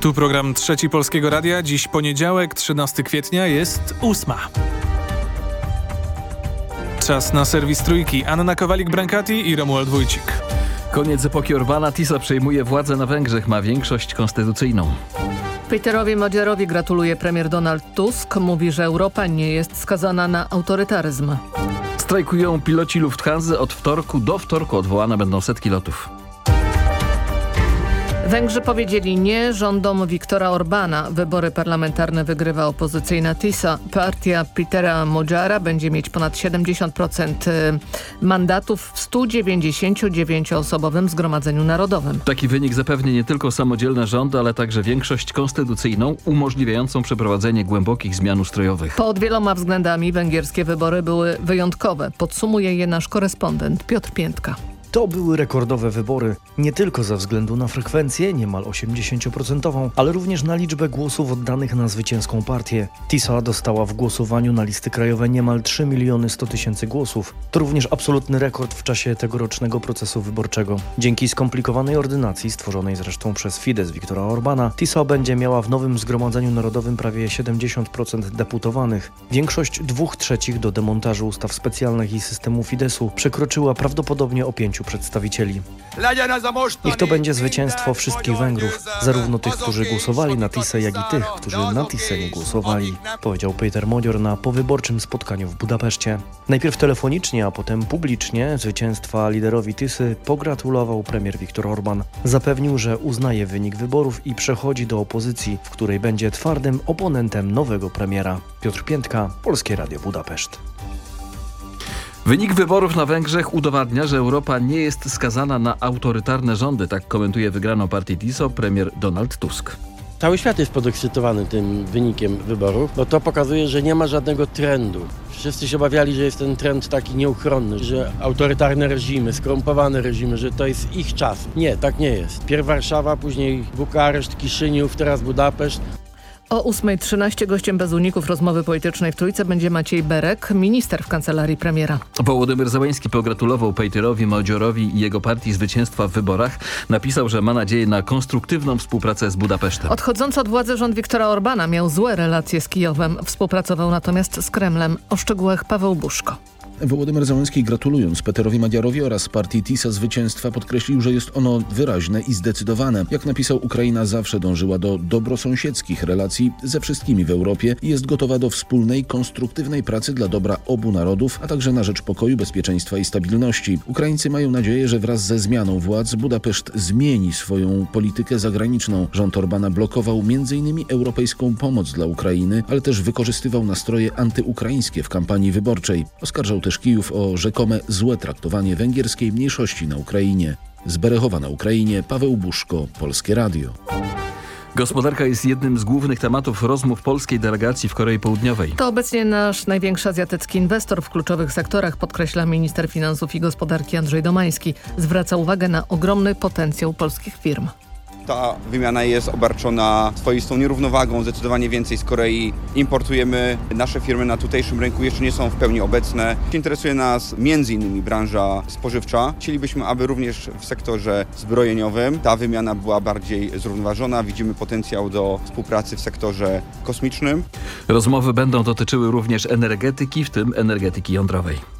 Tu program Trzeci Polskiego Radia. Dziś poniedziałek, 13 kwietnia, jest ósma. Czas na serwis Trójki. Anna Kowalik-Brankati i Romuald Wójcik. Koniec epoki Orbana. TISA przejmuje władzę na Węgrzech, ma większość konstytucyjną. Peterowi Modziarowi gratuluje premier Donald Tusk. Mówi, że Europa nie jest skazana na autorytaryzm. Strajkują piloci Lufthansa. Od wtorku do wtorku odwołane będą setki lotów. Węgrzy powiedzieli nie rządom Viktora Orbana. Wybory parlamentarne wygrywa opozycyjna TISA. Partia Petera Modziara będzie mieć ponad 70% mandatów w 199-osobowym Zgromadzeniu Narodowym. Taki wynik zapewni nie tylko samodzielne rządy, ale także większość konstytucyjną umożliwiającą przeprowadzenie głębokich zmian ustrojowych. Pod wieloma względami węgierskie wybory były wyjątkowe. Podsumuje je nasz korespondent Piotr Piętka. To były rekordowe wybory, nie tylko ze względu na frekwencję, niemal 80%, ale również na liczbę głosów oddanych na zwycięską partię. TISA dostała w głosowaniu na listy krajowe niemal 3 miliony 100 tysięcy głosów. To również absolutny rekord w czasie tegorocznego procesu wyborczego. Dzięki skomplikowanej ordynacji, stworzonej zresztą przez Fidesz Viktora Orbana, TISA będzie miała w nowym Zgromadzeniu Narodowym prawie 70% deputowanych. Większość dwóch trzecich do demontażu ustaw specjalnych i systemu Fideszu przekroczyła prawdopodobnie o pięciu przedstawicieli. Niech to będzie zwycięstwo wszystkich Węgrów, zarówno tych, którzy głosowali na TISę, jak i tych, którzy na TISę nie głosowali, powiedział Peter Modior na powyborczym spotkaniu w Budapeszcie. Najpierw telefonicznie, a potem publicznie zwycięstwa liderowi TISy pogratulował premier Viktor Orban. Zapewnił, że uznaje wynik wyborów i przechodzi do opozycji, w której będzie twardym oponentem nowego premiera. Piotr Piętka, Polskie Radio Budapeszt. Wynik wyborów na Węgrzech udowadnia, że Europa nie jest skazana na autorytarne rządy, tak komentuje wygraną partię TISO premier Donald Tusk. Cały świat jest podekscytowany tym wynikiem wyborów, bo to pokazuje, że nie ma żadnego trendu. Wszyscy się obawiali, że jest ten trend taki nieuchronny, że autorytarne reżimy, skorumpowane reżimy, że to jest ich czas. Nie, tak nie jest. Pierw Warszawa, później Bukareszt, Kiszyniów, teraz Budapeszt. O 8.13 gościem bez uników rozmowy politycznej w Trójce będzie Maciej Berek, minister w kancelarii premiera. Wołodymyr Zełański pogratulował Pejterowi, Modziorowi i jego partii zwycięstwa w wyborach. Napisał, że ma nadzieję na konstruktywną współpracę z Budapesztem. Odchodzący od władzy rząd Viktora Orbana miał złe relacje z Kijowem. Współpracował natomiast z Kremlem. O szczegółach Paweł Buszko. Wołodymyr Załęski gratulując Peterowi Madziarowi oraz partii TISA zwycięstwa podkreślił, że jest ono wyraźne i zdecydowane. Jak napisał, Ukraina zawsze dążyła do dobrosąsiedzkich relacji ze wszystkimi w Europie i jest gotowa do wspólnej, konstruktywnej pracy dla dobra obu narodów, a także na rzecz pokoju, bezpieczeństwa i stabilności. Ukraińcy mają nadzieję, że wraz ze zmianą władz Budapeszt zmieni swoją politykę zagraniczną. Rząd Orbana blokował m.in. europejską pomoc dla Ukrainy, ale też wykorzystywał nastroje antyukraińskie w kampanii wyborczej. Oskarżał też Kijów o rzekome złe traktowanie węgierskiej mniejszości na Ukrainie. Z Berechowa na Ukrainie Paweł Buszko, Polskie Radio. Gospodarka jest jednym z głównych tematów rozmów polskiej delegacji w Korei Południowej. To obecnie nasz największy azjatycki inwestor w kluczowych sektorach, podkreśla minister finansów i gospodarki Andrzej Domański. Zwraca uwagę na ogromny potencjał polskich firm. Ta wymiana jest obarczona swoistą nierównowagą. Zdecydowanie więcej z Korei importujemy. Nasze firmy na tutejszym rynku jeszcze nie są w pełni obecne. Interesuje nas m.in. branża spożywcza. Chcielibyśmy, aby również w sektorze zbrojeniowym ta wymiana była bardziej zrównoważona. Widzimy potencjał do współpracy w sektorze kosmicznym. Rozmowy będą dotyczyły również energetyki, w tym energetyki jądrowej.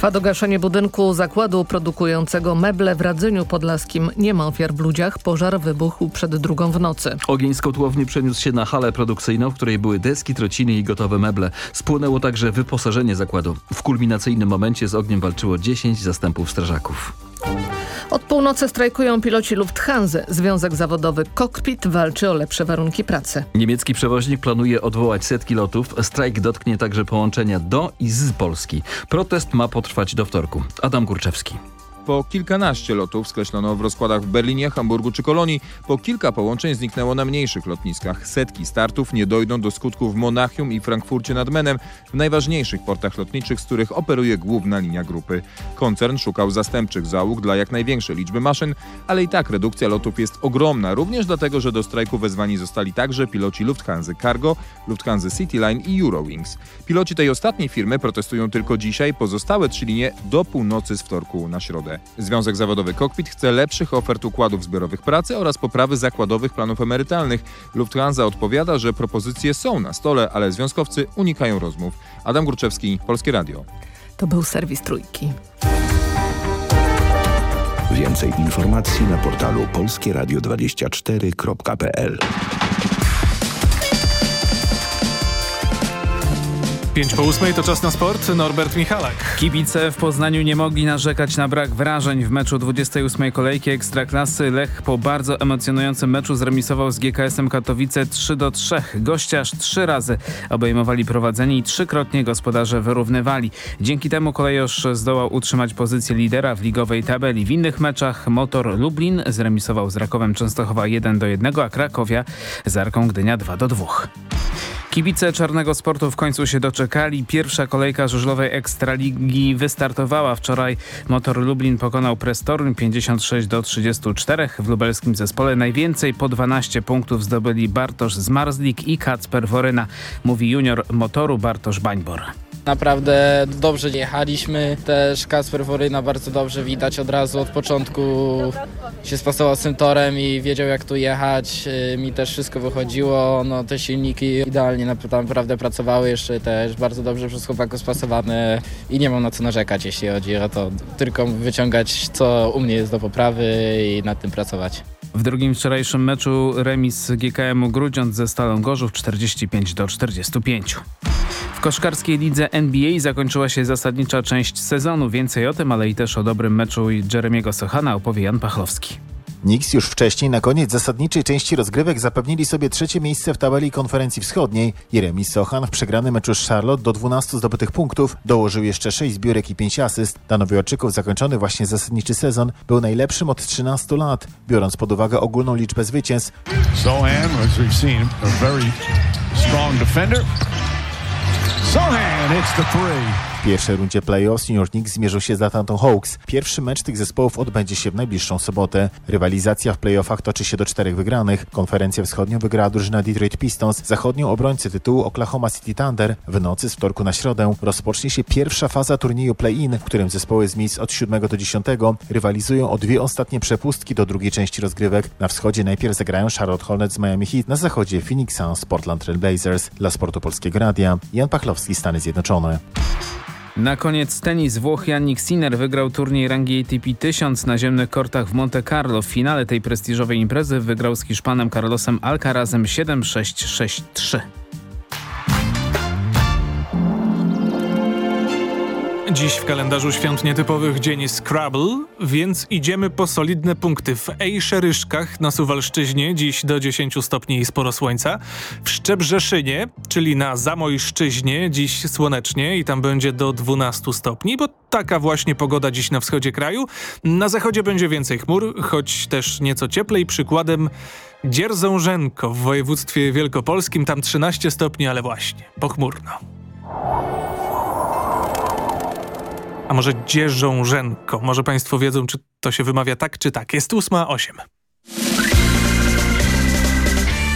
Trwa dogaszenie budynku zakładu produkującego meble w Radzyniu Podlaskim. Nie ma ofiar w ludziach. Pożar wybuchł przed drugą w nocy. Ogień z kotłowni przeniósł się na halę produkcyjną, w której były deski, trociny i gotowe meble. Spłynęło także wyposażenie zakładu. W kulminacyjnym momencie z ogniem walczyło 10 zastępów strażaków. Od północy strajkują piloci Lufthansa. Związek zawodowy Cockpit walczy o lepsze warunki pracy. Niemiecki przewoźnik planuje odwołać setki lotów. Strajk dotknie także połączenia do i z Polski. Protest ma potrwać do wtorku. Adam Kurczewski. Po kilkanaście lotów skreślono w rozkładach w Berlinie, Hamburgu czy Kolonii. Po kilka połączeń zniknęło na mniejszych lotniskach. Setki startów nie dojdą do skutku w Monachium i Frankfurcie nad Menem, w najważniejszych portach lotniczych, z których operuje główna linia grupy. Koncern szukał zastępczych załóg dla jak największej liczby maszyn, ale i tak redukcja lotów jest ogromna, również dlatego, że do strajku wezwani zostali także piloci Lufthansa Cargo, Lufthansa Cityline i Eurowings. Piloci tej ostatniej firmy protestują tylko dzisiaj, pozostałe trzy linie do północy z wtorku na środę. Związek Zawodowy Cockpit chce lepszych ofert układów zbiorowych pracy oraz poprawy zakładowych planów emerytalnych. Lufthansa odpowiada, że propozycje są na stole, ale związkowcy unikają rozmów. Adam Górczewski, Polskie Radio. To był serwis Trójki. Więcej informacji na portalu polskieradio24.pl 5 po 8 to czas na sport. Norbert Michalak. Kibice w Poznaniu nie mogli narzekać na brak wrażeń w meczu 28 kolejki Ekstraklasy. Lech po bardzo emocjonującym meczu zremisował z GKS-em Katowice 3 do 3. Goście aż trzy razy obejmowali prowadzenie i trzykrotnie gospodarze wyrównywali. Dzięki temu kolejosz zdołał utrzymać pozycję lidera w ligowej tabeli. W innych meczach Motor Lublin zremisował z Rakowem Częstochowa 1 do 1, a Krakowia z Arką Gdynia 2 do 2. Kibice czarnego sportu w końcu się doczekali. Pierwsza kolejka żużlowej Ekstraligi wystartowała wczoraj. Motor Lublin pokonał Prestorn 56 do 34. W lubelskim zespole najwięcej po 12 punktów zdobyli Bartosz Zmarzlik i Kacper Woryna, mówi junior motoru Bartosz Bańbor. Naprawdę dobrze jechaliśmy. Też Kasper Woryna bardzo dobrze widać od razu od początku się spasował z tym torem i wiedział jak tu jechać. Mi też wszystko wychodziło. No, te silniki idealnie naprawdę pracowały. Jeszcze też bardzo dobrze przez chłopaków spasowane i nie mam na co narzekać jeśli chodzi o to. Tylko wyciągać co u mnie jest do poprawy i nad tym pracować. W drugim wczorajszym meczu remis GKM-u Grudziądz ze Stalą Gorzów 45 do 45. W koszkarskiej lidze NBA zakończyła się zasadnicza część sezonu. Więcej o tym, ale i też o dobrym meczu Jeremiego Sochana opowie Jan Pachlowski. Knicks już wcześniej na koniec zasadniczej części rozgrywek zapewnili sobie trzecie miejsce w tabeli konferencji wschodniej. Jeremy Sochan w przegrany meczu z Charlotte do 12 zdobytych punktów dołożył jeszcze 6 zbiórek i 5 asyst. Dla Nowiorczyków zakończony właśnie zasadniczy sezon był najlepszym od 13 lat, biorąc pod uwagę ogólną liczbę zwycięstw. Sohan, as we've seen, a very strong defender. Sohan hits the three. W pierwszej rundzie playoffs New York Knicks zmierzył się z Atlanta Hawks. Pierwszy mecz tych zespołów odbędzie się w najbliższą sobotę. Rywalizacja w playoffach toczy się do czterech wygranych. Konferencję wschodnią wygrała drużyna Detroit Pistons. Zachodnią obrońcy tytułu Oklahoma City Thunder. W nocy z wtorku na środę rozpocznie się pierwsza faza turnieju play-in, w którym zespoły z miejsc od 7 do 10 rywalizują o dwie ostatnie przepustki do drugiej części rozgrywek. Na wschodzie najpierw zagrają Charlotte Hornets z Miami Heat, na zachodzie Phoenix Suns Portland Trail Blazers. Dla Sportu Polskiego Radia Jan Pachlowski, Stany Zjednoczone. Na koniec tenis Włoch Yannick Sinner wygrał turniej rangi ATP 1000 na ziemnych kortach w Monte Carlo. W finale tej prestiżowej imprezy wygrał z Hiszpanem Carlosem Alcarazem 7-6-6-3. Dziś w kalendarzu świąt nietypowych dzień Scrabble, więc idziemy po solidne punkty. W Ejszeryszkach na Suwalszczyźnie dziś do 10 stopni i sporo słońca. W Szczebrzeszynie, czyli na Zamojszczyźnie dziś słonecznie i tam będzie do 12 stopni, bo taka właśnie pogoda dziś na wschodzie kraju. Na zachodzie będzie więcej chmur, choć też nieco cieplej. Przykładem Dzierzążenko w województwie wielkopolskim, tam 13 stopni, ale właśnie pochmurno. A może dzierżążenko. Może Państwo wiedzą, czy to się wymawia tak, czy tak. Jest ósma, osiem.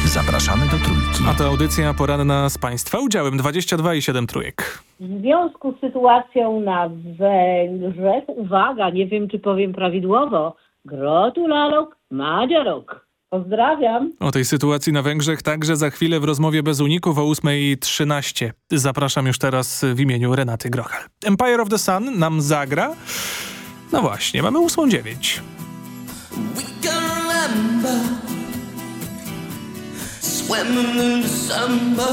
Zapraszamy do Trójki. A to audycja poranna z Państwa udziałem 22 i 7 trójek. W związku z sytuacją na Węgrzech, uwaga, nie wiem czy powiem prawidłowo, grotulalok, madziarok. Pozdrawiam. O tej sytuacji na Węgrzech także za chwilę w rozmowie bez uników o 8.13. Zapraszam już teraz w imieniu Renaty Grochal. Empire of the Sun nam zagra. No właśnie, mamy 8.09. Swimming in December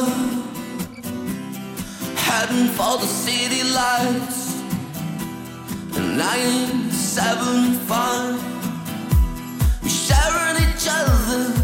Heading for the city lights Nine, seven, five sharing each other.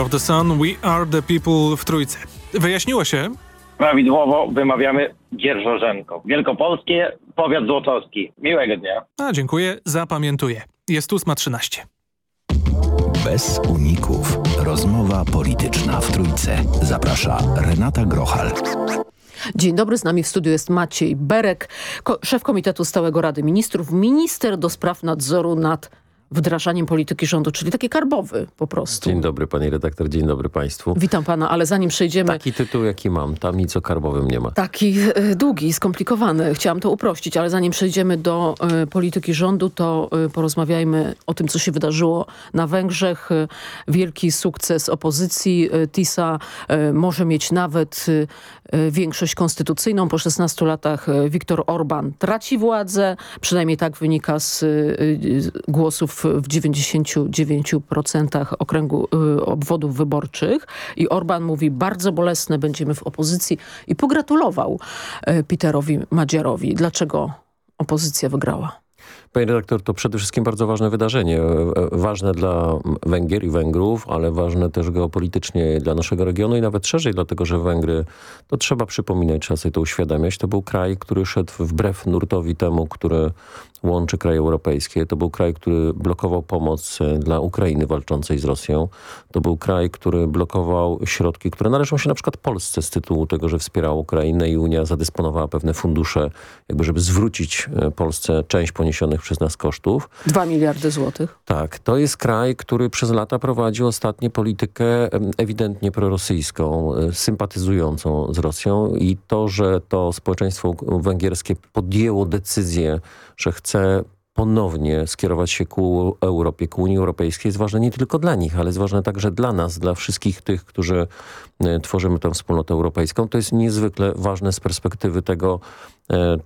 Of the Sun, We Are the People w Trójce. Wyjaśniło się? Prawidłowo wymawiamy Dzierżorzenko. Wielkopolskie, powiat złotowski. Miłego dnia. A, dziękuję, zapamiętuję. Jest 8.13. Bez uników. Rozmowa polityczna w Trójce. Zaprasza Renata Grochal. Dzień dobry, z nami w studiu jest Maciej Berek, ko szef Komitetu Stałego Rady Ministrów, minister do spraw nadzoru nad wdrażaniem polityki rządu, czyli taki karbowy po prostu. Dzień dobry pani redaktor, dzień dobry państwu. Witam pana, ale zanim przejdziemy... Taki tytuł jaki mam, tam nic o karbowym nie ma. Taki y, długi, skomplikowany, chciałam to uprościć, ale zanim przejdziemy do y, polityki rządu, to y, porozmawiajmy o tym, co się wydarzyło na Węgrzech. Wielki sukces opozycji. TISA może mieć nawet większość konstytucyjną. Po 16 latach Viktor Orban traci władzę, przynajmniej tak wynika z głosów w 99% okręgu y, obwodów wyborczych i Orban mówi bardzo bolesne będziemy w opozycji i pogratulował y, Peterowi Madziarowi. Dlaczego opozycja wygrała? Panie redaktor, to przede wszystkim bardzo ważne wydarzenie. E, e, ważne dla Węgier i Węgrów, ale ważne też geopolitycznie dla naszego regionu i nawet szerzej, dlatego że Węgry, to trzeba przypominać, trzeba sobie to uświadamiać, to był kraj, który szedł wbrew nurtowi temu, który łączy kraje europejskie. To był kraj, który blokował pomoc e, dla Ukrainy walczącej z Rosją. To był kraj, który blokował środki, które należą się na przykład Polsce z tytułu tego, że wspierała Ukrainę i Unia zadysponowała pewne fundusze, jakby żeby zwrócić Polsce część poniesionych przez nas kosztów. Dwa miliardy złotych. Tak, to jest kraj, który przez lata prowadził ostatnio politykę ewidentnie prorosyjską, e, sympatyzującą z Rosją i to, że to społeczeństwo węgierskie podjęło decyzję, że chce ponownie skierować się ku Europie, ku Unii Europejskiej jest ważne nie tylko dla nich, ale jest ważne także dla nas, dla wszystkich tych, którzy e, tworzymy tę wspólnotę europejską. To jest niezwykle ważne z perspektywy tego,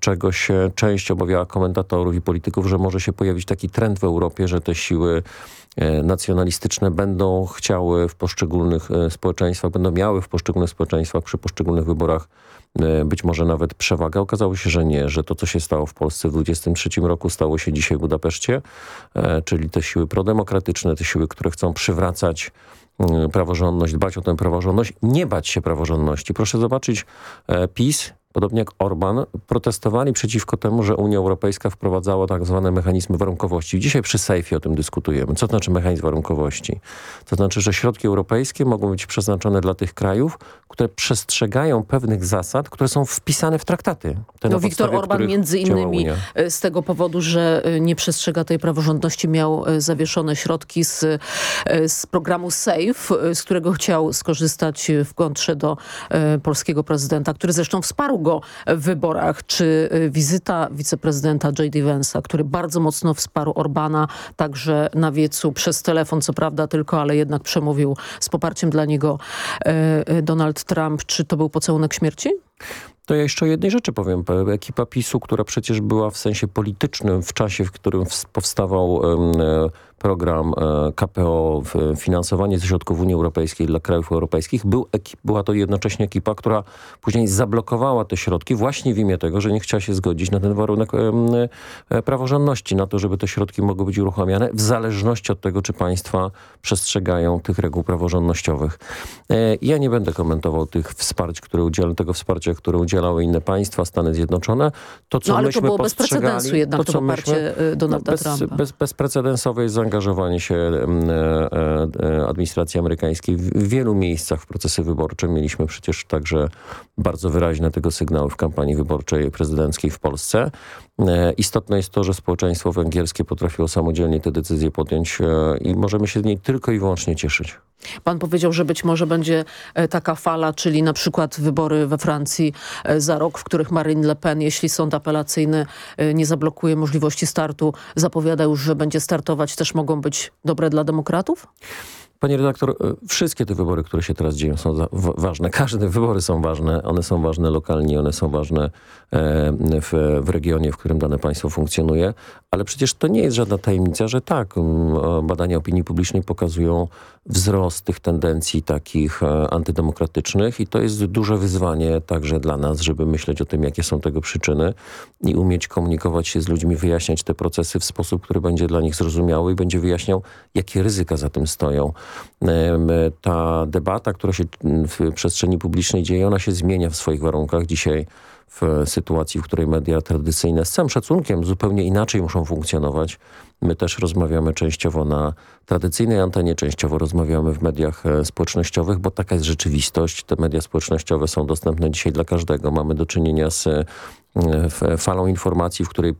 czego się część obawiała komentatorów i polityków, że może się pojawić taki trend w Europie, że te siły e, nacjonalistyczne będą chciały w poszczególnych społeczeństwach, będą miały w poszczególnych społeczeństwach przy poszczególnych wyborach E, być może nawet przewagę. Okazało się, że nie, że to, co się stało w Polsce w 23 roku, stało się dzisiaj w Budapeszcie, e, czyli te siły prodemokratyczne, te siły, które chcą przywracać mm, praworządność, dbać o tę praworządność, nie bać się praworządności. Proszę zobaczyć e, PiS, podobnie jak Orban, protestowali przeciwko temu, że Unia Europejska wprowadzała tak zwane mechanizmy warunkowości. Dzisiaj przy Sejfie o tym dyskutujemy. Co to znaczy mechanizm warunkowości? To znaczy, że środki europejskie mogą być przeznaczone dla tych krajów, które przestrzegają pewnych zasad, które są wpisane w traktaty. Te no Viktor Orban między innymi e, z tego powodu, że e, nie przestrzega tej praworządności miał e, zawieszone środki z, z programu SAFE, z którego chciał skorzystać w kontrze do polskiego prezydenta, który zresztą wsparł go w wyborach. Czy wizyta wiceprezydenta J.D. Vance'a, który bardzo mocno wsparł Orbana także na wiecu przez telefon, co prawda tylko, ale jednak przemówił z poparciem dla niego Donald Trump, czy to był pocałunek śmierci? To ja jeszcze o jednej rzeczy powiem. Ekipa PiSu, która przecież była w sensie politycznym w czasie, w którym powstawał program e, KPO, finansowanie ze środków Unii Europejskiej dla krajów europejskich, był ekip, była to jednocześnie ekipa, która później zablokowała te środki właśnie w imię tego, że nie chciała się zgodzić na ten warunek e, praworządności, na to, żeby te środki mogły być uruchamiane w zależności od tego, czy państwa przestrzegają tych reguł praworządnościowych. E, ja nie będę komentował tych wsparć, które udzielały, tego wsparcia, które udzielały inne państwa, Stany Zjednoczone. To, co no ale to było bez precedensu jednak to, to poparcie myśmy, Donalda no, bez, Trumpa. Bez, bezprecedensowe jest zaangażowanie się e, e, administracji amerykańskiej w wielu miejscach w procesy wyborcze. Mieliśmy przecież także bardzo wyraźne tego sygnały w kampanii wyborczej prezydenckiej w Polsce. E, istotne jest to, że społeczeństwo węgierskie potrafiło samodzielnie te decyzje podjąć i możemy się z niej tylko i wyłącznie cieszyć. Pan powiedział, że być może będzie taka fala, czyli na przykład wybory we Francji za rok, w których Marine Le Pen, jeśli sąd apelacyjny nie zablokuje możliwości startu, zapowiada już, że będzie startować, też mogą być dobre dla demokratów? Panie redaktor, e, wszystkie te wybory, które się teraz dzieją są ważne. Każde wybory są ważne. One są ważne lokalnie, one są ważne e, w, w regionie, w którym dane państwo funkcjonuje. Ale przecież to nie jest żadna tajemnica, że tak, badania opinii publicznej pokazują wzrost tych tendencji takich e, antydemokratycznych i to jest duże wyzwanie także dla nas, żeby myśleć o tym, jakie są tego przyczyny i umieć komunikować się z ludźmi, wyjaśniać te procesy w sposób, który będzie dla nich zrozumiały i będzie wyjaśniał, jakie ryzyka za tym stoją. Ta debata, która się w przestrzeni publicznej dzieje, ona się zmienia w swoich warunkach. Dzisiaj w sytuacji, w której media tradycyjne z całym szacunkiem zupełnie inaczej muszą funkcjonować. My też rozmawiamy częściowo na tradycyjnej antenie, częściowo rozmawiamy w mediach e, społecznościowych, bo taka jest rzeczywistość. Te media społecznościowe są dostępne dzisiaj dla każdego. Mamy do czynienia z falą informacji, w której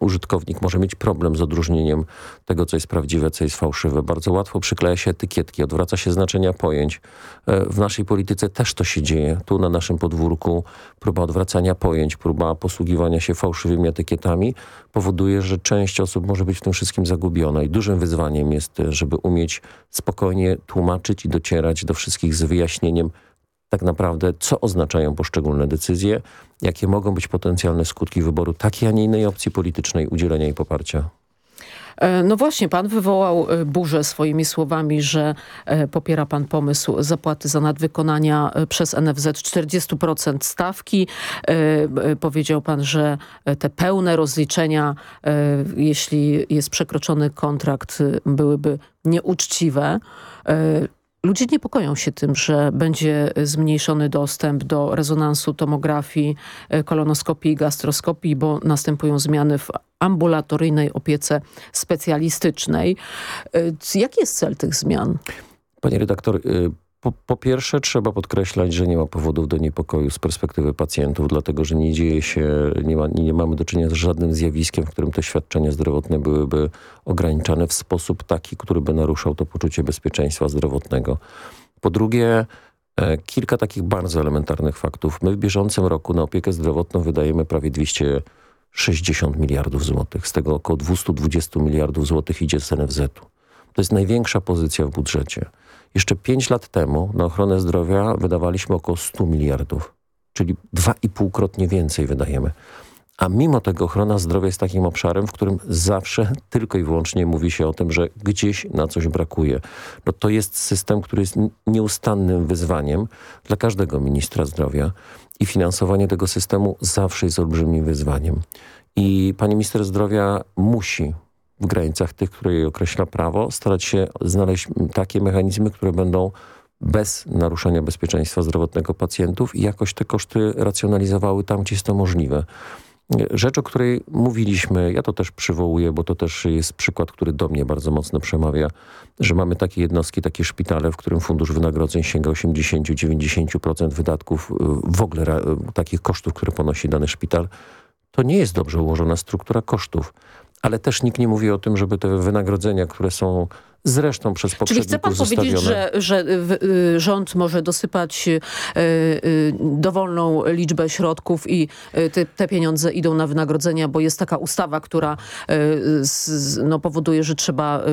użytkownik może mieć problem z odróżnieniem tego, co jest prawdziwe, co jest fałszywe. Bardzo łatwo przykleja się etykietki, odwraca się znaczenia pojęć. E, w naszej polityce też to się dzieje. Tu na naszym podwórku próba odwracania pojęć, próba posługiwania się fałszywymi etykietami powoduje, że część osób może być w tym wszystkim zagubiona i dużym wyzwaniem jest, żeby umieć spokojnie tłumaczyć i docierać do wszystkich z wyjaśnieniem, tak naprawdę, co oznaczają poszczególne decyzje, jakie mogą być potencjalne skutki wyboru takiej, a nie innej opcji politycznej, udzielenia jej poparcia. E, no właśnie, pan wywołał e, burzę swoimi słowami, że e, popiera pan pomysł zapłaty za nadwykonania przez NFZ 40% stawki. Powiedział pan, że te pełne rozliczenia, jeśli jest przekroczony kontrakt, byłyby nieuczciwe. Ludzie niepokoją się tym, że będzie zmniejszony dostęp do rezonansu, tomografii, e, kolonoskopii i gastroskopii, bo następują zmiany w ambulatoryjnej opiece specjalistycznej. E, jaki jest cel tych zmian? Panie redaktor, y, po, po, pierwsze trzeba podkreślać, że nie ma powodów do niepokoju z perspektywy pacjentów, dlatego że nie dzieje się, nie, ma, nie mamy do czynienia z żadnym zjawiskiem, w którym te świadczenia zdrowotne byłyby ograniczane w sposób taki, który by naruszał to poczucie bezpieczeństwa zdrowotnego. Po drugie, e, kilka takich bardzo elementarnych faktów. My w bieżącym roku na opiekę zdrowotną wydajemy prawie 260 miliardów złotych. Z tego około 220 miliardów złotych idzie z NFZ-u. To jest największa pozycja w budżecie. Jeszcze 5 lat temu na ochronę zdrowia wydawaliśmy około 100 miliardów, czyli dwa i półkrotnie więcej wydajemy. A mimo tego ochrona zdrowia jest takim obszarem, w którym zawsze tylko i wyłącznie mówi się o tym, że gdzieś na coś brakuje. No to jest system, który jest nieustannym wyzwaniem dla każdego ministra zdrowia i finansowanie tego systemu zawsze jest olbrzymim wyzwaniem. I pani minister zdrowia musi w granicach tych, które jej określa prawo, starać się znaleźć takie mechanizmy, które będą bez naruszenia bezpieczeństwa zdrowotnego pacjentów i jakoś te koszty racjonalizowały tam, gdzie jest to możliwe. Rzecz, o której mówiliśmy, ja to też przywołuję, bo to też jest przykład, który do mnie bardzo mocno przemawia, że mamy takie jednostki, takie szpitale, w którym fundusz wynagrodzeń sięga 80-90% wydatków, y, w ogóle takich kosztów, które ponosi dany szpital. To nie jest dobrze ułożona struktura kosztów ale też nikt nie mówi o tym, żeby te wynagrodzenia, które są zresztą przez poprzedników Czyli chce pan powiedzieć, że, że y, rząd może dosypać y, y, dowolną liczbę środków i te, te, pieniądze idą na wynagrodzenia, bo jest taka ustawa, która no, powoduje, że trzeba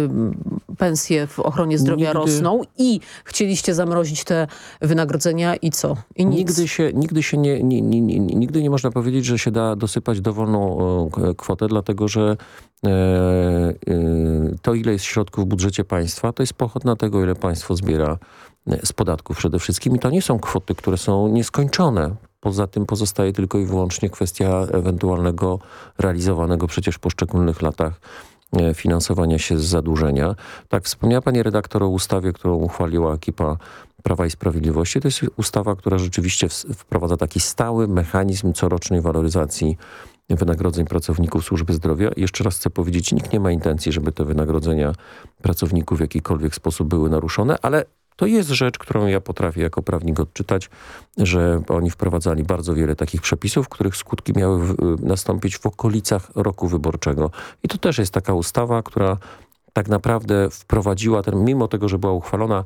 pensje w ochronie zdrowia nigdy, rosną i chcieliście zamrozić te wynagrodzenia i co? I nigdy się, nigdy się nie, nie, nie, nie, nigdy nie można powiedzieć, że się da dosypać dowolną kwotę, dlatego że E, e, to, ile jest środków w budżecie państwa, to jest pochodna tego, ile państwo zbiera e, z podatków przede wszystkim. I to nie są kwoty, które są nieskończone. Poza tym pozostaje tylko i wyłącznie kwestia ewentualnego realizowanego przecież w poszczególnych latach finansowania się z zadłużenia. Tak, wspomniała pani redaktor o ustawie, którą uchwaliła ekipa Prawa i Sprawiedliwości. To jest ustawa, która rzeczywiście wprowadza taki stały mechanizm corocznej waloryzacji wynagrodzeń pracowników służby zdrowia. Jeszcze raz chcę powiedzieć, nikt nie ma intencji, żeby te wynagrodzenia pracowników w jakikolwiek sposób były naruszone, ale to jest rzecz, którą ja potrafię jako prawnik odczytać, że oni wprowadzali bardzo wiele takich przepisów, których skutki miały w, nastąpić w okolicach roku wyborczego. I to też jest taka ustawa, która tak naprawdę wprowadziła ten, mimo tego, że była uchwalona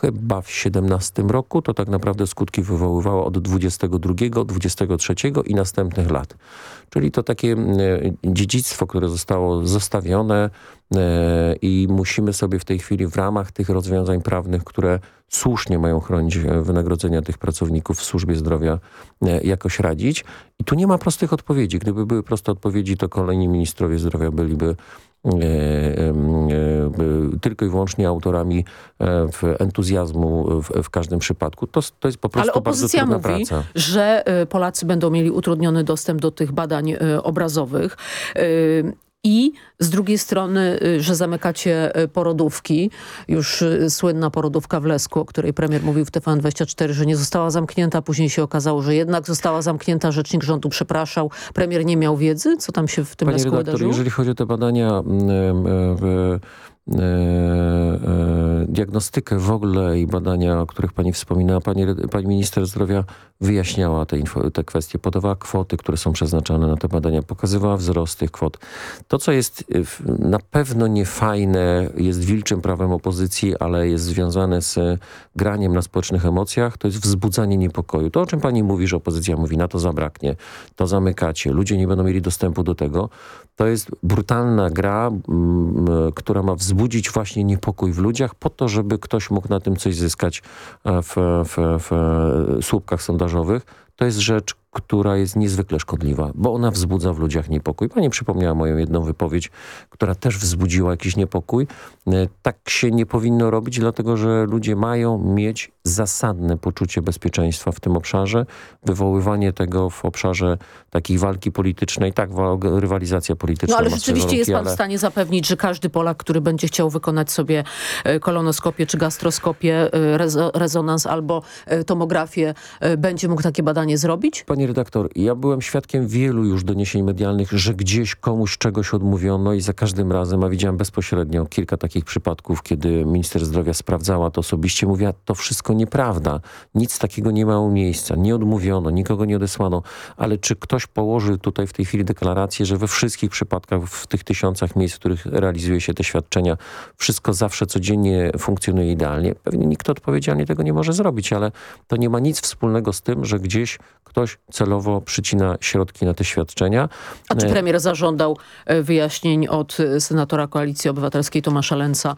chyba w 17 roku, to tak naprawdę skutki wywoływało od 22, 23 i następnych lat. Czyli to takie dziedzictwo, które zostało zostawione e, i musimy sobie w tej chwili w ramach tych rozwiązań prawnych, które słusznie mają chronić e, wynagrodzenia tych pracowników w służbie zdrowia, e, jakoś radzić. I tu nie ma prostych odpowiedzi. Gdyby były proste odpowiedzi, to kolejni ministrowie zdrowia byliby E, e, tylko i wyłącznie autorami e, entuzjazmu w, w każdym przypadku. To, to jest po prostu Ale opozycja bardzo mówi, praca. że Polacy będą mieli utrudniony dostęp do tych badań obrazowych. I z drugiej strony, y, że zamykacie y, porodówki. Już y, słynna porodówka w Lesku, o której premier mówił w TVN24, że nie została zamknięta. Później się okazało, że jednak została zamknięta. Rzecznik rządu przepraszał. Premier nie miał wiedzy, co tam się w tym Panie Lesku redaktor, wydarzyło? jeżeli chodzi o te badania e, e, diagnostykę w ogóle i badania, o których pani wspominała, pani, pani minister zdrowia wyjaśniała te, te kwestie, podawała kwoty, które są przeznaczane na te badania, pokazywała wzrost tych kwot. To, co jest na pewno niefajne, jest wilczym prawem opozycji, ale jest związane z graniem na społecznych emocjach, to jest wzbudzanie niepokoju. To, o czym pani mówi, że opozycja mówi, na to zabraknie, to zamykacie, ludzie nie będą mieli dostępu do tego, to jest brutalna gra, która ma wzbudzić właśnie niepokój w ludziach po to, żeby ktoś mógł na tym coś zyskać w, w, w słupkach sondażowych. To jest rzecz, która jest niezwykle szkodliwa, bo ona wzbudza w ludziach niepokój. Pani przypomniała moją jedną wypowiedź, która też wzbudziła jakiś niepokój. Tak się nie powinno robić, dlatego że ludzie mają mieć zasadne poczucie bezpieczeństwa w tym obszarze. Wywoływanie tego w obszarze takiej walki politycznej, tak, rywalizacja polityczna. No ale rzeczywiście warunki, jest pan ale... w stanie zapewnić, że każdy Polak, który będzie chciał wykonać sobie kolonoskopię czy gastroskopię, rezonans albo tomografię, będzie mógł takie badanie zrobić? Pani redaktor, ja byłem świadkiem wielu już doniesień medialnych, że gdzieś komuś czegoś odmówiono i za każdym razem, a widziałem bezpośrednio kilka takich przypadków, kiedy minister zdrowia sprawdzała to osobiście, mówiła, to wszystko nieprawda. Nic takiego nie miało miejsca. Nie odmówiono, nikogo nie odesłano. Ale czy ktoś położy tutaj w tej chwili deklarację, że we wszystkich przypadkach, w tych tysiącach miejsc, w których realizuje się te świadczenia, wszystko zawsze codziennie funkcjonuje idealnie? Pewnie nikt odpowiedzialnie tego nie może zrobić, ale to nie ma nic wspólnego z tym, że gdzieś ktoś celowo przycina środki na te świadczenia. A czy premier zażądał wyjaśnień od senatora Koalicji Obywatelskiej Tomasza Lenca,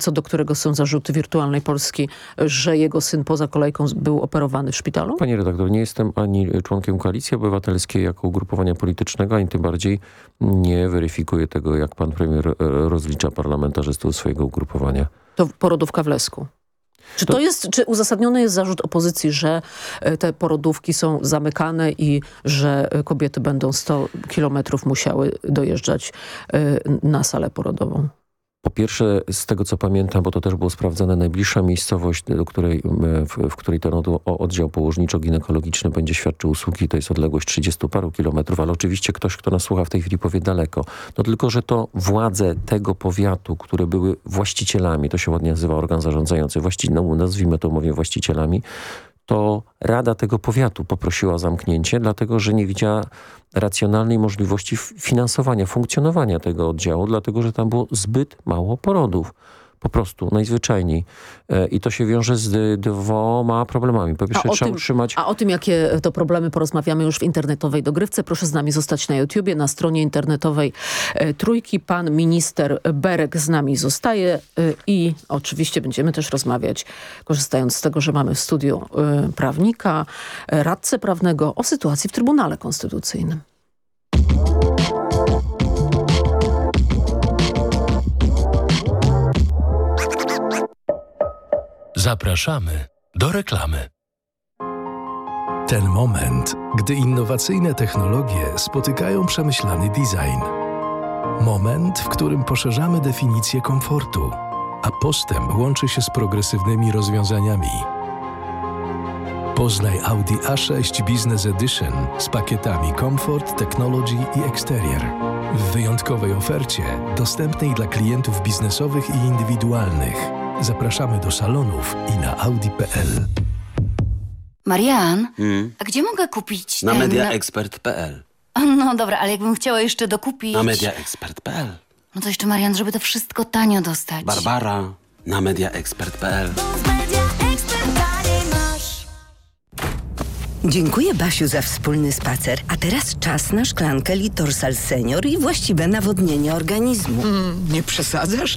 co do którego są zarzuty wirtualnej Polski, że jego syn poza kolejką był operowany w szpitalu? Panie redaktor, nie jestem ani członkiem Koalicji Obywatelskiej jako ugrupowania politycznego, ani tym bardziej nie weryfikuję tego, jak pan premier rozlicza parlamentarzystów swojego ugrupowania. To porodówka w Lesku. Czy to jest, czy uzasadniony jest zarzut opozycji, że te porodówki są zamykane i że kobiety będą 100 kilometrów musiały dojeżdżać na salę porodową? Po pierwsze, z tego co pamiętam, bo to też było sprawdzone, najbliższa miejscowość, do której, w, w której ten oddział położniczo-ginekologiczny będzie świadczył usługi, to jest odległość 30 paru kilometrów, ale oczywiście ktoś, kto nas słucha w tej chwili powie daleko. No tylko, że to władze tego powiatu, które były właścicielami, to się ładnie nazywa organ zarządzający, właści, no, nazwijmy to mówię właścicielami, to Rada tego powiatu poprosiła o zamknięcie, dlatego że nie widziała racjonalnej możliwości finansowania, funkcjonowania tego oddziału, dlatego że tam było zbyt mało porodów. Po prostu, najzwyczajniej. I to się wiąże z dwoma problemami. Po pierwsze, trzeba tym, utrzymać... A o tym, jakie to problemy porozmawiamy już w internetowej dogrywce. Proszę z nami zostać na YouTubie, na stronie internetowej Trójki. Pan minister Berek z nami zostaje i oczywiście będziemy też rozmawiać, korzystając z tego, że mamy w studiu prawnika, radcę prawnego o sytuacji w Trybunale Konstytucyjnym. Zapraszamy do reklamy. Ten moment, gdy innowacyjne technologie spotykają przemyślany design. Moment, w którym poszerzamy definicję komfortu, a postęp łączy się z progresywnymi rozwiązaniami. Poznaj Audi A6 Business Edition z pakietami Comfort, Technology i Exterior. W wyjątkowej ofercie, dostępnej dla klientów biznesowych i indywidualnych. Zapraszamy do salonów i na audi.pl. Marian, Hmm? a gdzie mogę kupić Na ten... mediaexpert.pl. No dobra, ale jakbym chciała jeszcze dokupić... Na mediaexpert.pl. No to jeszcze Marian, żeby to wszystko tanio dostać. Barbara. Na mediaexpert.pl. Dziękuję Basiu za wspólny spacer. A teraz czas na szklankę Litorsal Senior i właściwe nawodnienie organizmu. Mm, nie przesadzasz?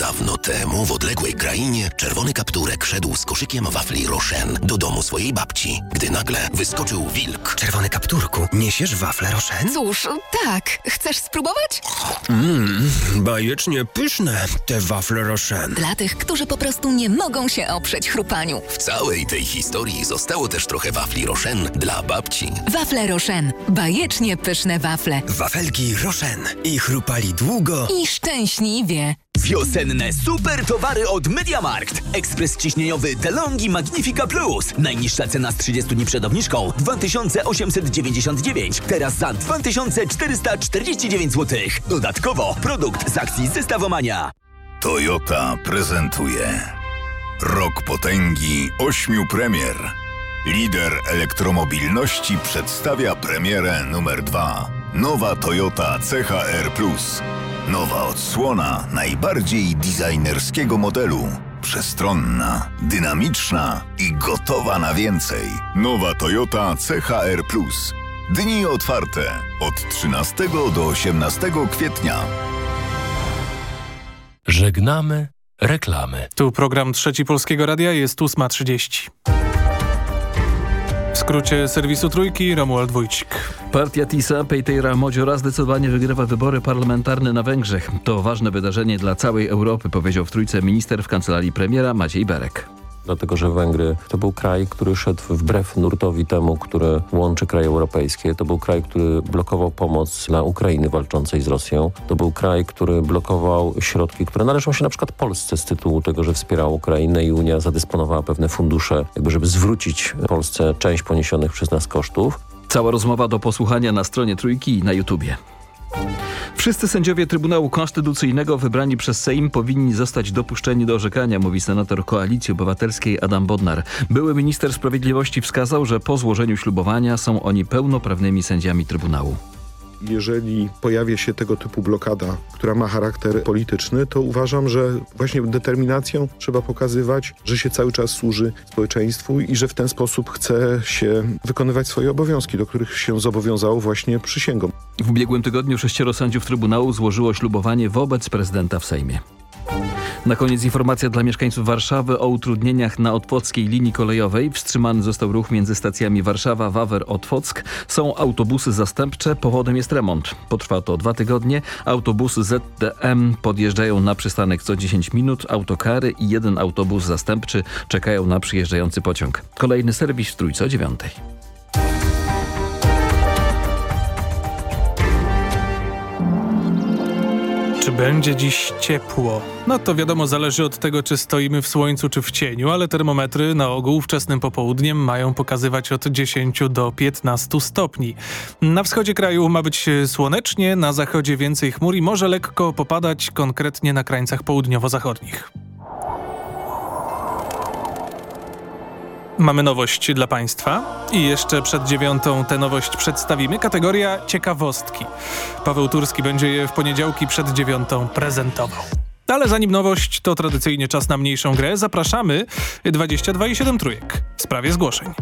Dawno, temu w odległej krainie czerwony kapturek szedł z koszykiem wafli Rochen do domu swojej babci, gdy nagle wyskoczył wilk. Czerwony kapturku, niesiesz wafle Rochen? Cóż, tak. Chcesz spróbować? Mmm, bajecznie pyszne te wafle Rochen. Dla tych, którzy po prostu nie mogą się oprzeć chrupaniu. W całej tej historii zostało też trochę wafli Rochen dla babci. Wafle Rochen. Bajecznie pyszne wafle. Wafelki Rochen. I chrupali długo. I szczęśliwie. Wiosenne super towary od MediaMarkt. Ekspres ciśnieniowy DeLonghi Magnifica Plus. Najniższa cena z 30 dni przed obniżką 2899. Teraz za 2449 zł. Dodatkowo produkt z akcji Zestawomania. Toyota prezentuje Rok potęgi ośmiu premier. Lider elektromobilności przedstawia premierę numer dwa. Nowa Toyota CHR Plus. Nowa odsłona najbardziej designerskiego modelu. Przestronna, dynamiczna i gotowa na więcej. Nowa Toyota CHR Plus. Dni otwarte od 13 do 18 kwietnia. Żegnamy reklamy. Tu program Trzeci Polskiego Radia jest 8.30. Skrócie serwisu Trójki Romuald Wójcik. Partia TISA Pejtejra Modziora zdecydowanie wygrywa wybory parlamentarne na Węgrzech. To ważne wydarzenie dla całej Europy, powiedział w Trójce minister w kancelarii premiera Maciej Berek dlatego że Węgry to był kraj, który szedł wbrew nurtowi temu, który łączy kraje europejskie. To był kraj, który blokował pomoc dla Ukrainy walczącej z Rosją. To był kraj, który blokował środki, które należą się na przykład Polsce z tytułu tego, że wspierała Ukrainę i Unia zadysponowała pewne fundusze, jakby żeby zwrócić Polsce część poniesionych przez nas kosztów. Cała rozmowa do posłuchania na stronie Trójki i na YouTubie. Wszyscy sędziowie Trybunału Konstytucyjnego wybrani przez Sejm powinni zostać dopuszczeni do orzekania, mówi senator Koalicji Obywatelskiej Adam Bodnar. Były minister sprawiedliwości wskazał, że po złożeniu ślubowania są oni pełnoprawnymi sędziami Trybunału jeżeli pojawia się tego typu blokada, która ma charakter polityczny, to uważam, że właśnie determinacją trzeba pokazywać, że się cały czas służy społeczeństwu i że w ten sposób chce się wykonywać swoje obowiązki, do których się zobowiązało właśnie przysięgą. W ubiegłym tygodniu sześcioro sędziów Trybunału złożyło ślubowanie wobec prezydenta w Sejmie. Na koniec informacja dla mieszkańców Warszawy o utrudnieniach na otwockiej linii kolejowej. Wstrzymany został ruch między stacjami Warszawa, Wawer, Otwock. Są autobusy zastępcze, powodem jest remont. Potrwa to dwa tygodnie. Autobusy ZDM podjeżdżają na przystanek co 10 minut. Autokary i jeden autobus zastępczy czekają na przyjeżdżający pociąg. Kolejny serwis w trójce o dziewiątej. Będzie dziś ciepło? No to wiadomo, zależy od tego, czy stoimy w słońcu, czy w cieniu, ale termometry na ogół wczesnym popołudniem mają pokazywać od 10 do 15 stopni. Na wschodzie kraju ma być słonecznie, na zachodzie więcej chmur i może lekko popadać konkretnie na krańcach południowo-zachodnich. Mamy nowość dla Państwa i jeszcze przed dziewiątą tę nowość przedstawimy. Kategoria ciekawostki. Paweł Turski będzie je w poniedziałki przed dziewiątą prezentował. Ale zanim nowość, to tradycyjnie czas na mniejszą grę. Zapraszamy 22 i 7 trójek w sprawie zgłoszeń.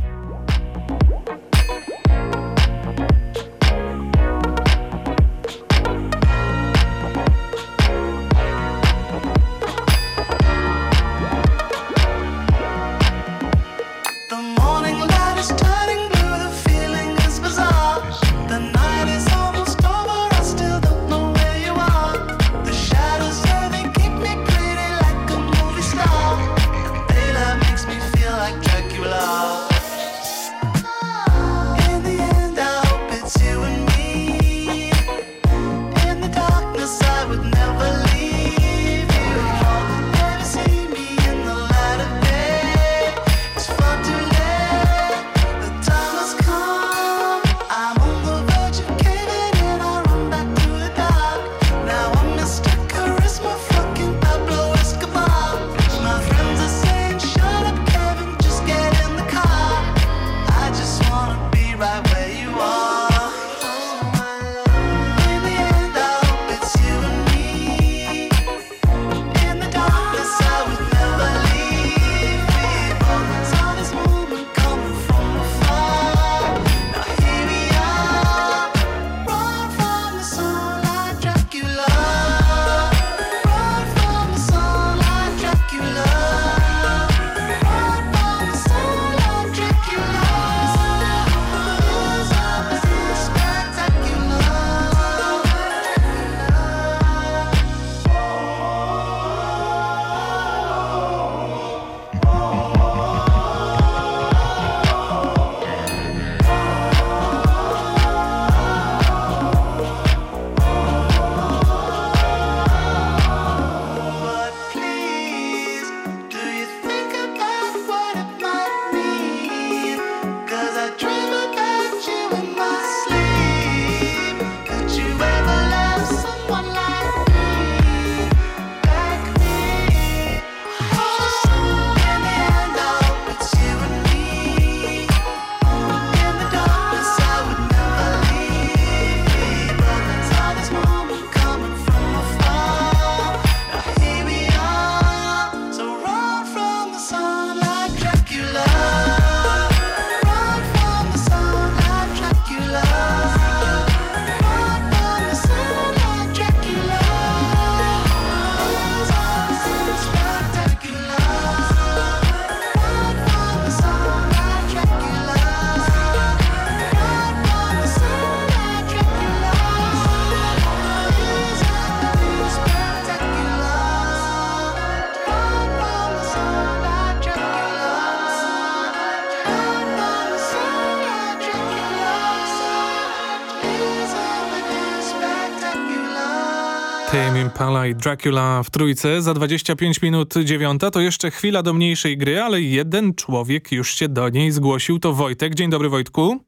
Dracula w trójce. Za 25 minut dziewiąta to jeszcze chwila do mniejszej gry, ale jeden człowiek już się do niej zgłosił. To Wojtek. Dzień dobry Wojtku.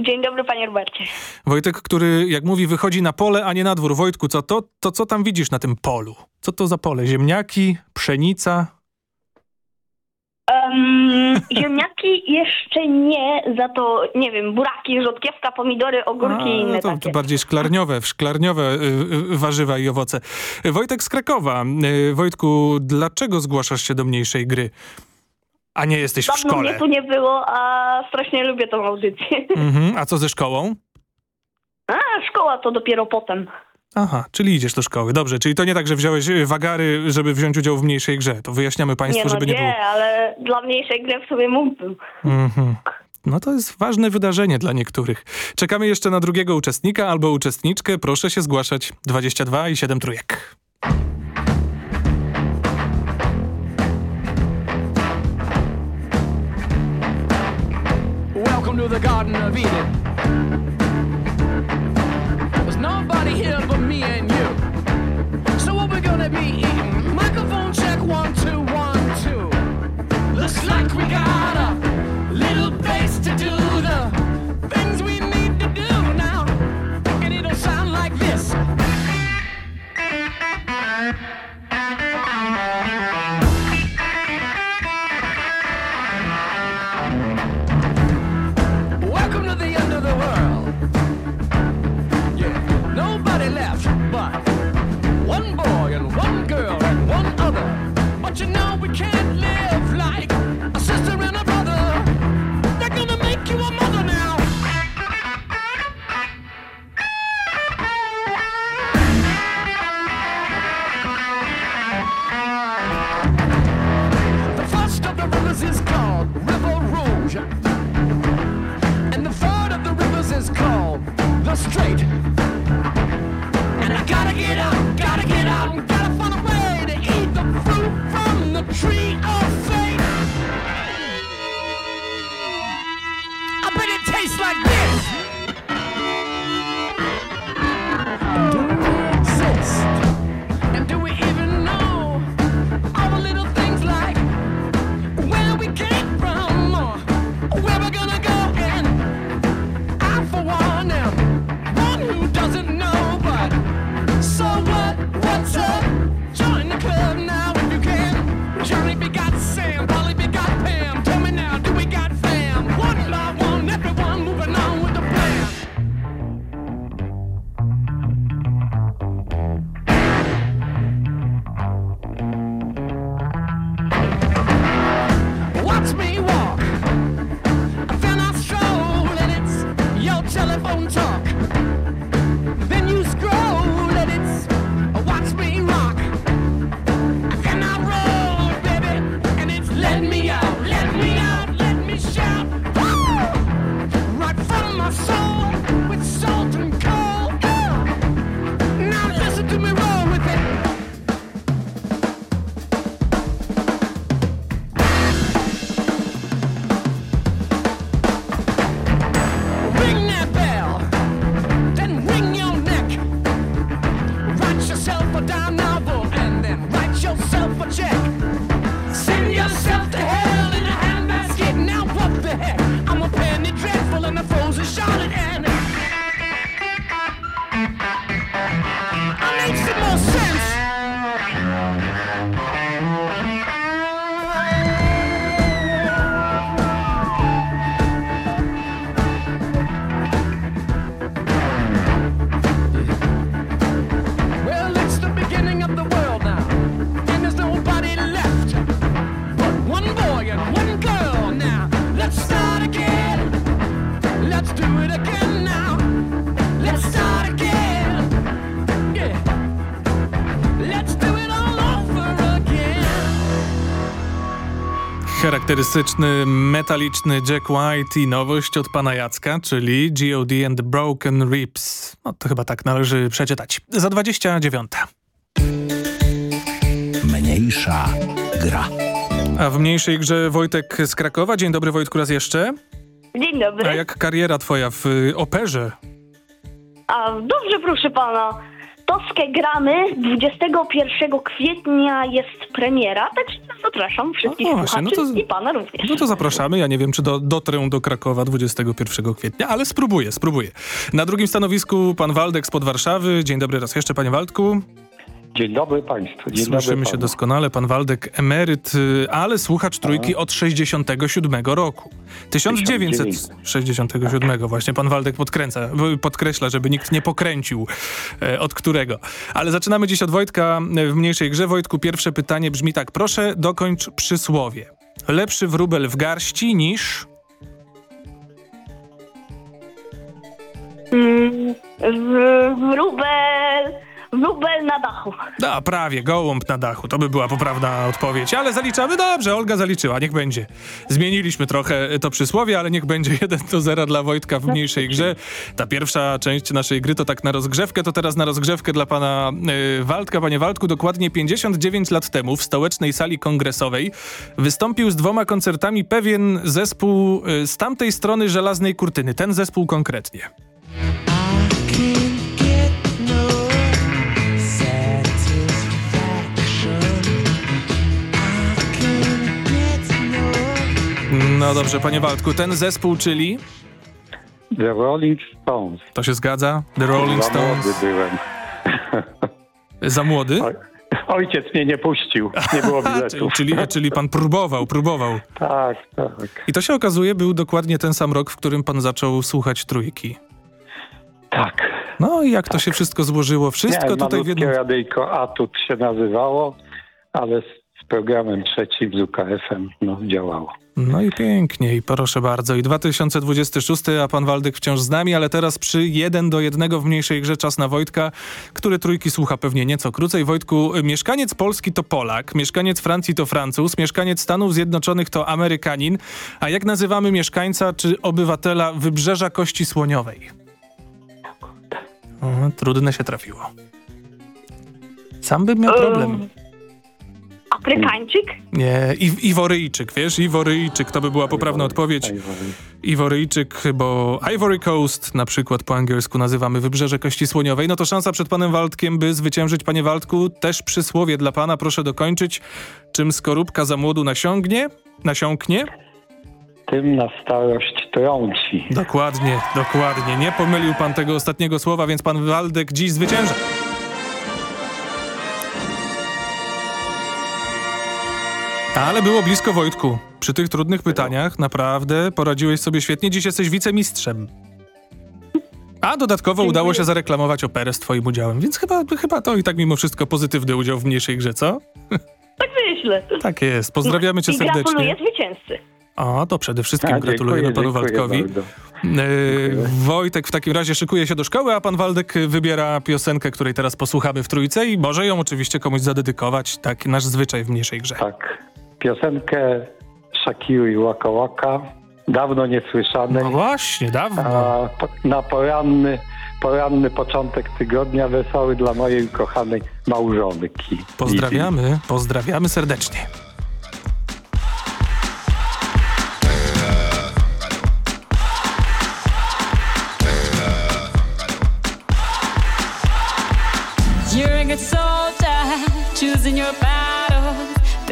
Dzień dobry panie Robercie. Wojtek, który jak mówi wychodzi na pole, a nie na dwór. Wojtku, co to? To co tam widzisz na tym polu? Co to za pole? Ziemniaki? Pszenica? Um, ziemniaki jeszcze nie, za to nie wiem, buraki, rzodkiewka, pomidory, ogórki A, i inne no to, takie. to bardziej szklarniowe, szklarniowe y, y, warzywa i owoce. Wojtek z Krakowa. Y, Wojtku, dlaczego zgłaszasz się do mniejszej gry? A nie jesteś w szkole. mnie tu nie było, a strasznie lubię tą audycję. Mhm. A co ze szkołą? A, szkoła to dopiero potem. Aha, czyli idziesz do szkoły. Dobrze, czyli to nie tak, że wziąłeś y, wagary, żeby wziąć udział w mniejszej grze. To wyjaśniamy państwu, nie no żeby nie nie, było... ale dla mniejszej gry w sobie mógłbym. Mhm. No to jest ważne wydarzenie dla niektórych. Czekamy jeszcze na drugiego uczestnika albo uczestniczkę. Proszę się zgłaszać. 22 i 7 trójek. Welcome to the Garden of Eden. Microphone check one two one two. Looks like we got a you know for check. Charakterystyczny, metaliczny Jack White i nowość od pana Jacka, czyli G.O.D. and the Broken Ribs. No to chyba tak należy przeczytać. Za 29. Mniejsza gra. A w mniejszej grze Wojtek z Krakowa. Dzień dobry Wojtku raz jeszcze. Dzień dobry. A jak kariera twoja w y, operze? A dobrze, proszę pana. Toskę gramy. 21 kwietnia jest premiera, także zapraszam wszystkich No właśnie, no to- i pana również. No to zapraszamy. Ja nie wiem, czy do, dotrę do Krakowa 21 kwietnia, ale spróbuję, spróbuję. Na drugim stanowisku pan Waldek spod Warszawy. Dzień dobry raz jeszcze, panie Waldku. Dzień dobry Państwu. Dzień Słyszymy dobry się panu. doskonale. Pan Waldek emeryt, y, ale słuchacz trójki od 67 roku. 1967 właśnie pan Waldek podkręca, y, podkreśla, żeby nikt nie pokręcił e, od którego. Ale zaczynamy dziś od Wojtka e, w mniejszej grze. Wojtku, pierwsze pytanie brzmi tak. Proszę dokończ przysłowie. Lepszy wróbel w garści niż... Mm, wróbel, wróbel na dachu. Da, prawie, gołąb na dachu. To by była poprawna odpowiedź, ale zaliczamy dobrze. Olga zaliczyła, niech będzie. Zmieniliśmy trochę to przysłowie, ale niech będzie 1 do 0 dla Wojtka w mniejszej grze. Ta pierwsza część naszej gry to tak na rozgrzewkę, to teraz na rozgrzewkę dla pana y, Waldka. Panie Waldku, dokładnie 59 lat temu w stołecznej sali kongresowej wystąpił z dwoma koncertami pewien zespół y, z tamtej strony żelaznej kurtyny. Ten zespół konkretnie. No dobrze, panie Waldku, ten zespół, czyli... The Rolling Stones. To się zgadza? The Rolling Za Stones. młody byłem. Za młody? Ojciec mnie nie puścił. Nie było biletów. czyli, czyli pan próbował, próbował. Tak, tak. I to się okazuje był dokładnie ten sam rok, w którym pan zaczął słuchać trójki. Tak. No i jak to się wszystko złożyło? Wszystko Miałem tutaj w jednym... radyjko Atut się nazywało, ale programem trzecim z UKF-em no, działało. No i pięknie, i proszę bardzo. I 2026, a pan Waldek wciąż z nami, ale teraz przy 1 do 1 w mniejszej grze czas na Wojtka, który trójki słucha pewnie nieco krócej. Wojtku, mieszkaniec Polski to Polak, mieszkaniec Francji to Francuz, mieszkaniec Stanów Zjednoczonych to Amerykanin, a jak nazywamy mieszkańca czy obywatela Wybrzeża Kości Słoniowej? O, trudne się trafiło. Sam bym miał problem. Afrykańczyk? Nie, Iw Iworyjczyk, wiesz? Iworyjczyk, to by była poprawna odpowiedź. Iworyjczyk, bo Ivory Coast na przykład po angielsku nazywamy Wybrzeże Kości Słoniowej. No to szansa przed panem Waldkiem, by zwyciężyć. Panie Waldku, też przysłowie dla pana, proszę dokończyć. Czym skorupka za młodu nasiągnie? Nasiąknie? Tym na starość trąci. Dokładnie, dokładnie. Nie pomylił pan tego ostatniego słowa, więc pan Waldek dziś zwycięża. Ale było blisko Wojtku. Przy tych trudnych pytaniach naprawdę poradziłeś sobie świetnie. Dziś jesteś wicemistrzem. A dodatkowo udało się zareklamować operę z twoim udziałem, więc chyba, chyba to i tak mimo wszystko pozytywny udział w mniejszej grze, co? Tak myślę. Tak jest. Pozdrawiamy cię I gratuluję serdecznie. zwycięzcy. O, to przede wszystkim A, gratulujemy dziękuję, panu dziękuję Waldkowi. E, Wojtek w takim razie szykuje się do szkoły, a pan Waldek wybiera piosenkę, której teraz posłuchamy w trójce i może ją oczywiście komuś zadedykować. Tak, nasz zwyczaj w mniejszej grze. Tak. Piosenkę Shakiry Waka Waka, dawno niesłyszanej. No właśnie, dawno. A po, na poranny, poranny początek tygodnia wesoły dla mojej ukochanej małżonki. Pozdrawiamy, pozdrawiamy serdecznie. You're a good soldier, choosing your battle.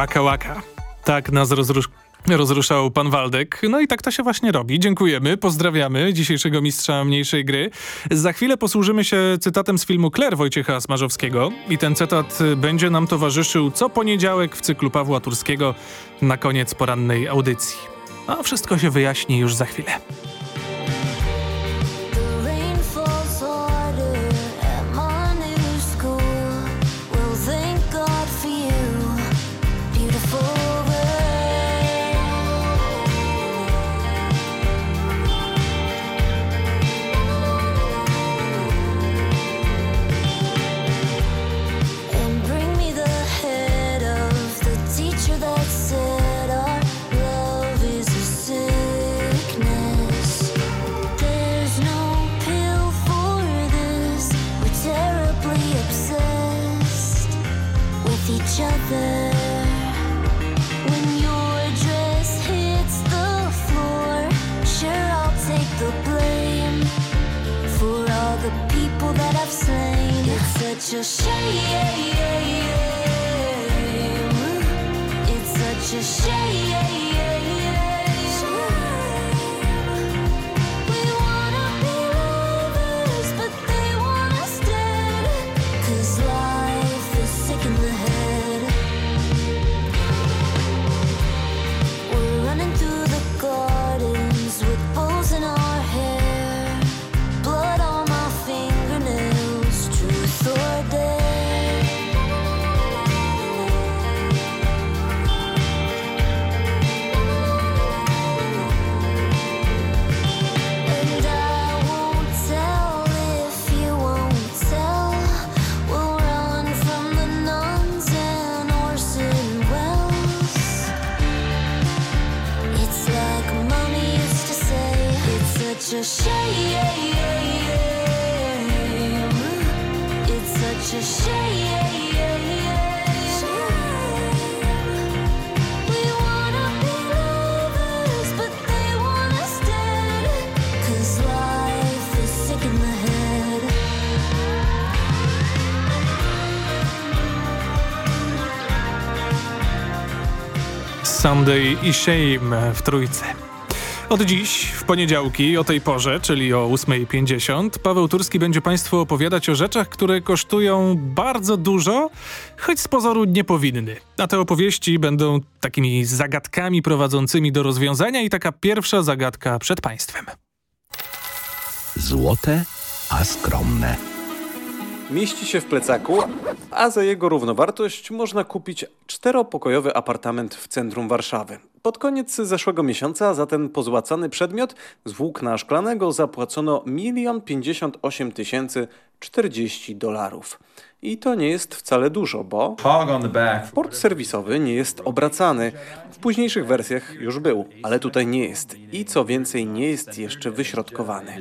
Łaka łaka. Tak nas rozrusz rozruszał pan Waldek. No i tak to się właśnie robi. Dziękujemy, pozdrawiamy dzisiejszego mistrza mniejszej gry. Za chwilę posłużymy się cytatem z filmu Kler Wojciecha Smarzowskiego i ten cytat będzie nam towarzyszył co poniedziałek w cyklu Pawła Turskiego na koniec porannej audycji. A wszystko się wyjaśni już za chwilę. Sunday i Shame w trójce. Od dziś, w poniedziałki, o tej porze, czyli o 8.50, Paweł Turski będzie Państwu opowiadać o rzeczach, które kosztują bardzo dużo, choć z pozoru nie powinny. A te opowieści będą takimi zagadkami prowadzącymi do rozwiązania i taka pierwsza zagadka przed Państwem. Złote, a skromne mieści się w plecaku, a za jego równowartość można kupić czteropokojowy apartament w centrum Warszawy. Pod koniec zeszłego miesiąca za ten pozłacany przedmiot z włókna szklanego zapłacono 1 040 dolarów. I to nie jest wcale dużo, bo port serwisowy nie jest obracany. W późniejszych wersjach już był, ale tutaj nie jest. I co więcej, nie jest jeszcze wyśrodkowany.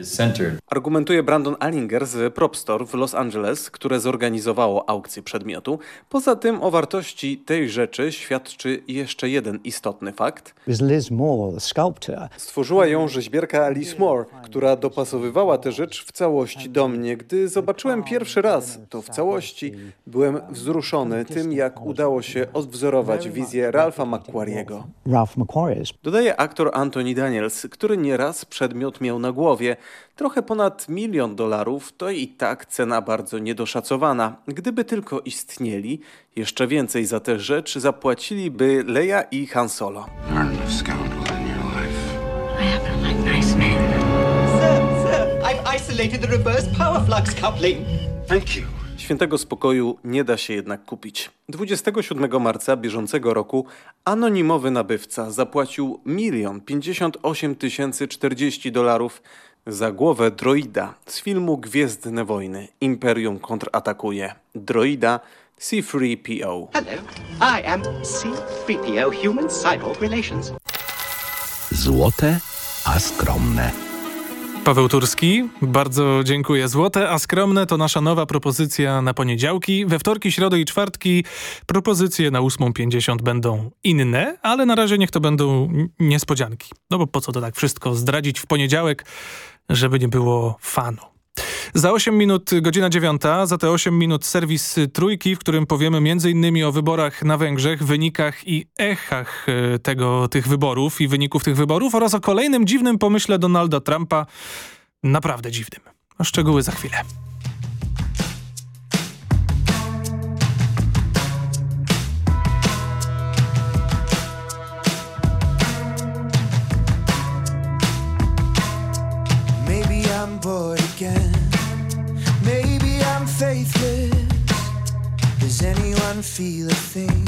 Argumentuje Brandon Allinger z Prop Store w Los Angeles, które zorganizowało aukcję przedmiotu. Poza tym o wartości tej rzeczy świadczy jeszcze jeden istotny fakt. Liz Moore, the sculptor. Stworzyła ją rzeźbierka Liz Moore, która dopasowywała tę rzecz w całości do mnie. Gdy zobaczyłem pierwszy raz to w całości, byłem wzruszony tym, jak udało się odwzorować wizję Ralpha McQuarriego. Dodaje aktor Anthony Daniels, który nieraz przedmiot miał na głowie. Trochę ponad milion dolarów to i tak cena bardzo niedoszacowana. Gdyby tylko istnieli, jeszcze więcej za tę rzecz zapłaciliby Leia i Han Solo. Isolated the reverse power flux coupling. Thank you. Świętego spokoju nie da się jednak kupić. 27 marca bieżącego roku anonimowy nabywca zapłacił 1 58 tysięcy 40 dolarów za głowę droida z filmu Gwiezdne Wojny. Imperium kontratakuje. Droida C3PO. Hello, I am C-3PO Human Cyborg Relations. Złote, a skromne. Paweł Turski, bardzo dziękuję. Złote, a skromne to nasza nowa propozycja na poniedziałki. We wtorki, środę i czwartki propozycje na 8.50 będą inne, ale na razie niech to będą niespodzianki. No bo po co to tak wszystko zdradzić w poniedziałek, żeby nie było fanu. Za 8 minut godzina 9, za te 8 minut serwis Trójki, w którym powiemy m.in. o wyborach na Węgrzech, wynikach i echach e, tego, tych wyborów i wyników tych wyborów oraz o kolejnym dziwnym pomyśle Donalda Trumpa, naprawdę dziwnym. Szczegóły za chwilę. Feel a thing?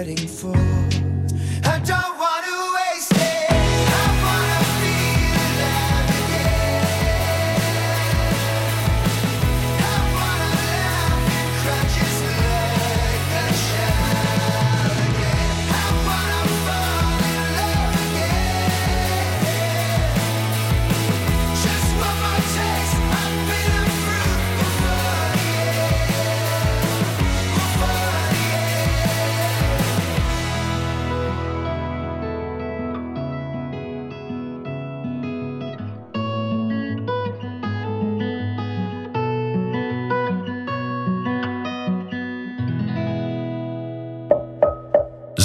Fighting for.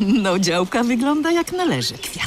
No działka wygląda jak należy.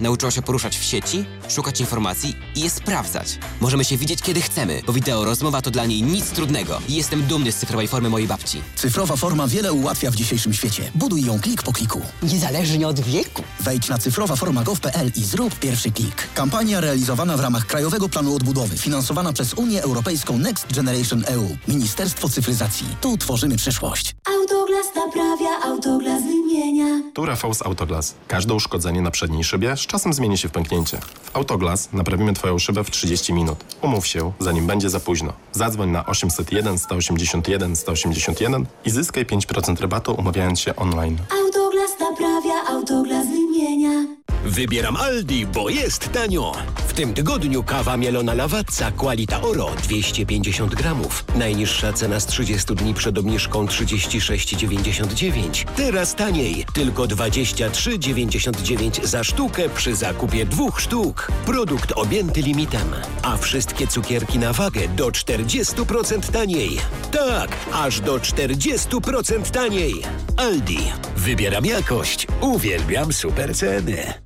Nauczyła się poruszać w sieci, szukać informacji i je sprawdzać. Możemy się widzieć kiedy chcemy, bo wideo rozmowa to dla niej nic trudnego. I jestem dumny z cyfrowej formy mojej babci. Cyfrowa forma wiele ułatwia w dzisiejszym świecie. Buduj ją klik po kliku. Niezależnie od wieku. Wejdź na cyfrowaforma.gov.pl i zrób pierwszy klik. Kampania realizowana w ramach Krajowego Planu Odbudowy, finansowana przez Unię Europejską Next Generation EU. Ministerstwo Cyfryzacji. Tu tworzymy przyszłość. Autoglas naprawia, autoglas wymienia. Tu Rafał z Autoglas. Każde uszkodzenie na przedniej szybie z czasem zmieni się w pęknięcie. W Autoglas naprawimy Twoją szybę w 30 minut. Umów się, zanim będzie za późno. Zadzwoń na 801 181 181 i zyskaj 5% rabatu umawiając się online. Autoglas naprawia, autoglas Wybieram Aldi, bo jest tanio. W tym tygodniu kawa mielona Lavazza Qualita Oro 250 gramów. Najniższa cena z 30 dni przed obniżką 36,99. Teraz taniej, tylko 23,99 za sztukę przy zakupie dwóch sztuk. Produkt objęty limitem. A wszystkie cukierki na wagę do 40% taniej. Tak, aż do 40% taniej. Aldi. Wybieram jakość. Uwielbiam super ceny. цены.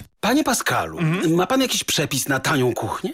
Panie Pascalu, ma pan jakiś przepis na tanią kuchnię?